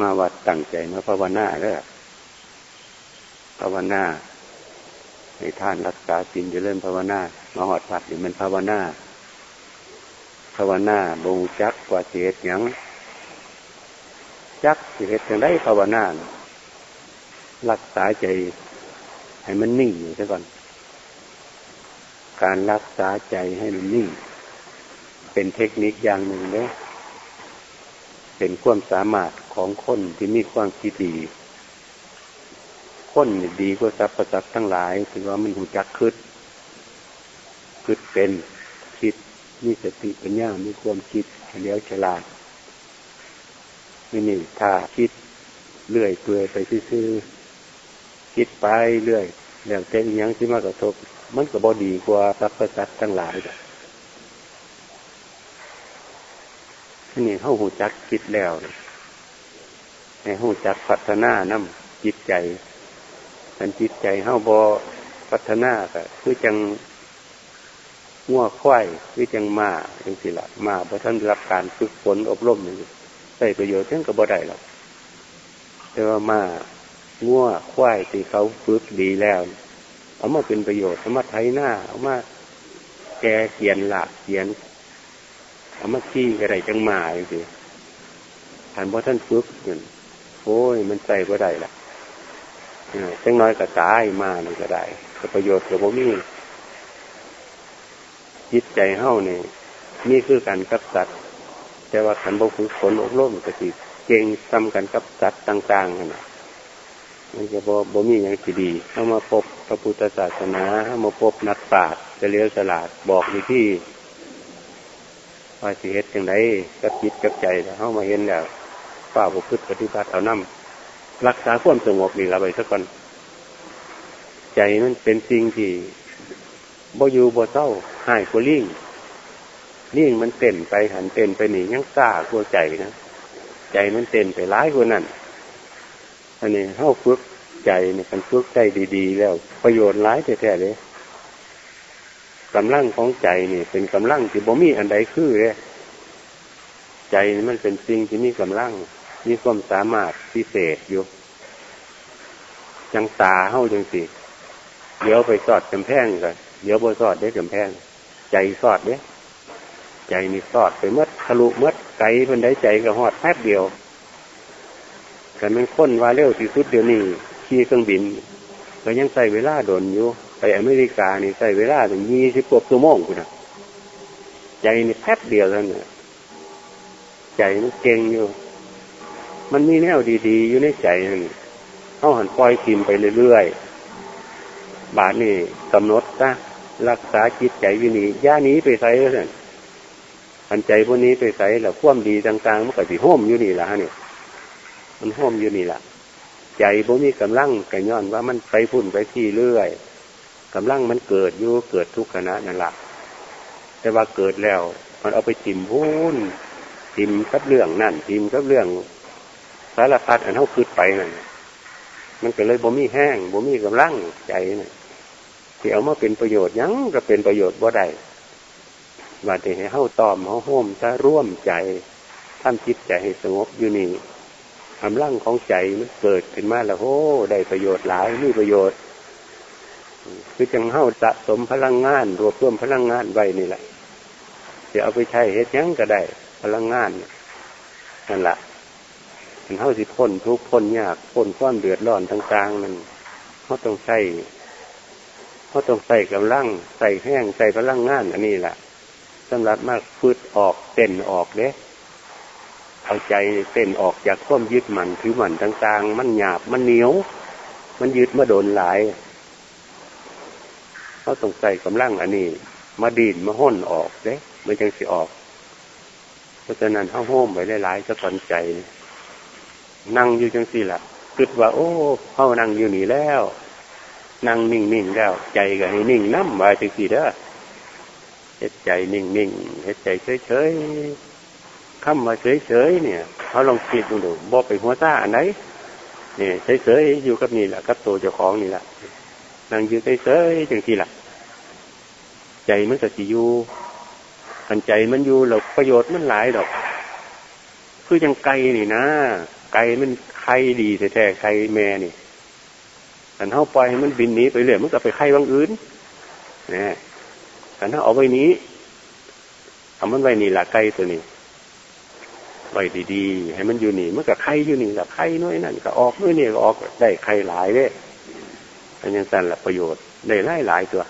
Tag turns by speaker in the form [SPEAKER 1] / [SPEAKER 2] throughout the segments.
[SPEAKER 1] มาวัดตั้งใจมาภาวนาเด้อภาวนาในท่านรักษาศีลจะเริ่มภาวนามาหอดผัดนี่มันภาวนาภาวนาบงจักกว่าเสียดยังจักสิเหตุจังได้ภาวนารักษาใจ ให้มันนิ่งอยู่ซะก่อน การรักษาใจให้มันนิ่ง เป็นเทคนิคอย่างหนึ่งเลยเป็นความสามารถ ของคนที่มีความคิดดี คนดีกว่าทรัพย์ประสัตทั้งหลายถือว่ามันหูจักคืดคืดเป็นคิดมีสติปัญญามีความคิดเลี้ยวฉลาดไม่นี่ถ้าคิดเลื่อยเปื่อยไปซื่อคิดไปเรื่อยแล้วเต้นยังที่มากระทบ มันก็บอดีกว่าทรัพย์ประสัตทั้งหลายนี่เข้าหูจักคิดแล้ว ให้หูจักพัฒนาน้ำจิตใจมันจิตใจเข้าบอพัฒนาก็คือจังงัวควายคือจังมาจังสิละมาเพราะท่านรับการฝึกฝนอบรมนี่ใส่ประโยชน์ทั้งกับบ่ได้หรอกแต่ว่ามางัวควายที่เขาฝึกดีแล้ว เอามาเป็นประโยชน์เอามาไถหน้าเอามาแกเขียนหลักเขียนเอามาขี้อะไรจังมาอย่างสิท่านเพอท่านฝึกเงิน โอ้ย มันใส่ก็ได้ละจังน้อยก็ตายมานี่ก็ได้ก็ประโยชน์กับผมมีจิตใจเฮ้าเนี่ยนี่คือการกับสัตว์ แต่ว่าขันบฝึกฝนอบรมก็สิเก่งซ้ำกันกับสัตว์ต่างๆนะมันจะบ่บ่มีอย่างที่ดีเข้ามาพบพระพุทธศาสนาเข้ามาพบนักปราชญ์จะเลี้ยวสลาดบอกในที่ว่าสิเหตุอย่างไรกับจิตกับใจเข้ามาเห็นแล้ว ฝ้าบุพืชปฏิบัติเอาน้ำรักษาความสงบนี่ละไปสักก่อนใจมันเป็นสิ่งที่บ่อยู่บ่เศร้าหายกว่าลิ่งลิ่งมันเต้นไปหันเต้นไปหนียังกล้ากลัวใจนะใจมันเต้นไปร้ายกว่านั้นอันนี้เข้าฝึกใจเนี่ยมันฝึกใจดีๆ แล้ว ประโยชน์ร้ายแท้ๆเลยกำลังของใจนี่เป็นกำลังที่บ่มีอันใดคือเลยใจนี่มันเป็นสิ่งที่มีกำลัง มีความสามารถพิเศษอยู่ จังตาเข้าจังสิเดี๋ยวไปสอดกำแพงกันเดี๋ยวบนสอดได้กำแพง ใจสอดเนี้ยใจนี่สอดไปเมื่อทะลุเมื่อไกลมันได้ใจก็หอดแป๊บเดียวแต่มันค้นว่าเร็วที่สุดเดี๋ยวนี้ขี่เครื่องบินก็ยังใส่เวลาโดนอยู่ไปอเมริกานี่ใส่เวลาถึงยี่สิบกว่าชั่วโมงคุณนะใจนี่แป๊บเดียวแล้วเนี่ยใจมันเก่งอยู่ มันมีแนวดีๆ อยู่ในใจนั่นเขาหันปล่อยทิมไปเรื่อยๆ บาทนี่กำหนดนะรักษาจิตใจวินีย่านี้ไปใส่แล้วเนี่ยอันใจพวกนี้ไปใส่แล้วคว่ำดีต่างๆมันก็สิห้มอยู่นี่แหละเนี่ยมันห้มอยู่นี่แหละใจพวกนี้กำลังกระย้อนว่ามันไปพุ่นไปที่เรื่อยกำลังมันเกิดอยู่เกิดทุกขณะนั่นแหละแต่ว่าเกิดแล้ว มันเอาไปจิ้มพุ่นจิ้มกับเรื่องนั่นจิ้มกับเรื่อง สารพัดอันเท่าคืดไปนั่นมันก็เลยบ่มีแห้งบ่มีกำลังใจนะที่เอามาเป็นประโยชน์ยังก็เป็นประโยชน์บ่ได้ว่าแต่ให้เข้าตอมเข้าโฮมจะร่วมใจทำจิตใจให้สงบอยู่นี่กำลังของใจมันเกิดขึ้นมาแล้วโอ้ได้ประโยชน์หลายมีประโยชน์ คือจังเข้าสะสมพลังงาน รวบรวมพลังงานไว้นี่แหละจะเอาไปใช้เฮ็ดยังก็ได้ พลังงานนั่นแหละ เท่าสิพ้นทุกพ้นยากพ้นความเดือดร้อนต่างๆนั่นเขาต้องใช้เขาต้องใส่กำลังใส่แห้งใส่พลังงาน อันนี้แหละสำหรับมากฟืดออกเต้นออกเด้เอาใจเต้นออกจากความยึดมันถือมันต่างๆ มันหยาบมันเหนียว มันยึดมาโดนหลายเขาต้องใส่กำลังอันนี้ มาดีนมาห้นออกเด้มันจังสิออก เพราะฉะนั้นเขาโฮมไว้หลายๆสะก่อนใจ นั่งอยู่จังสี่ละคิดว่า โอ้เขานั่งอยู่นี่แล้ว นั่งนิ่งๆแล้ว ใจก็ให้นิ่งน้ำมาจังสี่เด้อเฮ็ดใจนิ่งๆเฮ็ดใจเฉยๆคำมาเฉยๆเนี่ยเขาลองคิดดูดูบอกไปหัวตาอันไหนเนี่ยเฉยๆอยู่กับนี่แหละกับตัวเจ้าของนี่แหละนั่งอยู่เฉยๆจังที่ละใจมันก็จะอยู่อันใจมันอยู่หรอกประโยชน์มันหลายดอก คือยังไกลนี่นะไก่มันไข่ดีแท้ๆไข่แม่นี่อันเท่าปล่อยให้มันบินหนีไปเรื่อยมันก็ไปไข่บางอื่นนะอันถ้าเอาไว้นี้ทำมันไว้นี่ละไก่ตัวนี้ไว้ดีๆ ให้มันอยู่นี่มันก็ไข่อยู่นี่ละไข่น้อยนั่นก็ออกน้อยนี่ก็ออกได้ไข่หลายเด้อันยังสั่นละประโยชน์ได้หลายหลายตัว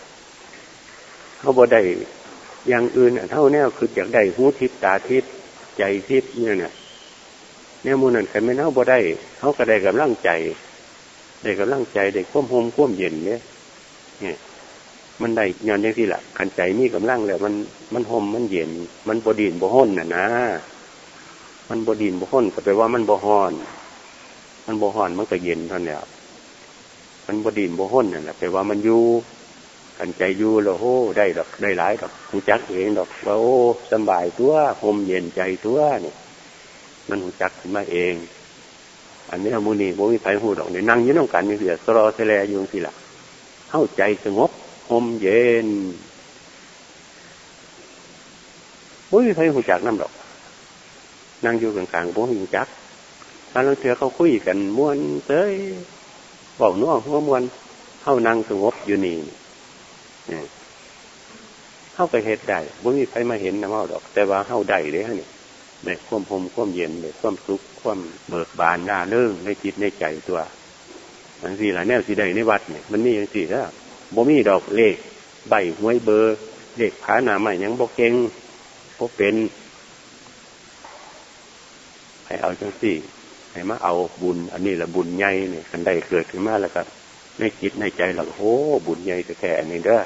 [SPEAKER 1] เขาบ่ได้อย่างอื่นเท่าแนวคืออยากได้หูทิพตาทิพใจทิพเนี่ยเนี่ย เนี่ยมูนั่นใครไม่เน่าบ่ได้เขาก็ได้กำลังใจ ได้กำลังใจได้ควบหมควบเย็นเนี่ยเนี่ยมันได้ย้อนย่างที่ละขันใจมีกำลังแล้ว มันมันหมมันเย็น มันบดินบ่ห้นน่ะนะ มันบดินบ่ห้นก็แปลว่ามันบห้อน มันบห้อนมันก็เย็นท่านี้มันบดินบ่ห้นน่ะแปลว่ามันอยู่ขันใจอยู่แล้วโอ้ได้ดอกได้หลายดอกหูจักเองดอกว่าโอ้สบายตัวหมเย็นใจตัวเนี่ย มันหูจักขึ้นมาเอง อันนี้มูนีโมมีไผหูดอกเนี่ยนั่งยืนต้องกันนี่เสียสรอเสลอยู่สิละเข้าใจสงบหมเย็นโมมีไผหูจักน้ำดอก นั่งอยู่กลางๆโมหูจักตอนนั้นเถือเขาคุยกันม้วนเต้ยบอกน้องหัวมวนเข้านั่งสงบอยู่นี่เข้าไปเหตุได้บ่มีใครมาเห็นนะว่าดอก แต่ว่าเข้าได้เลยฮะนี่ ในความพมความเย็นในความสุขความเบิกบานหน้าเรื่องในจิตในใจตัวอันสี่ละแนวสีใดในวัดเนี่ยมันนี่ยังสี่แล้วบ่มีดอกเลข ใบห้วยเบอร์เลขขาหนาใหม่ยังบ่เก่งบ่เป็นให้เอาจังสี่ให้มาเอาบุญ อันนี้ละบุญใหญ่เนี่ยคันใดเกิดขึ้นมาแล้วก็ในจิตในใจเราโอ้บุญใหญ่แท้ๆอันนี้เด้อ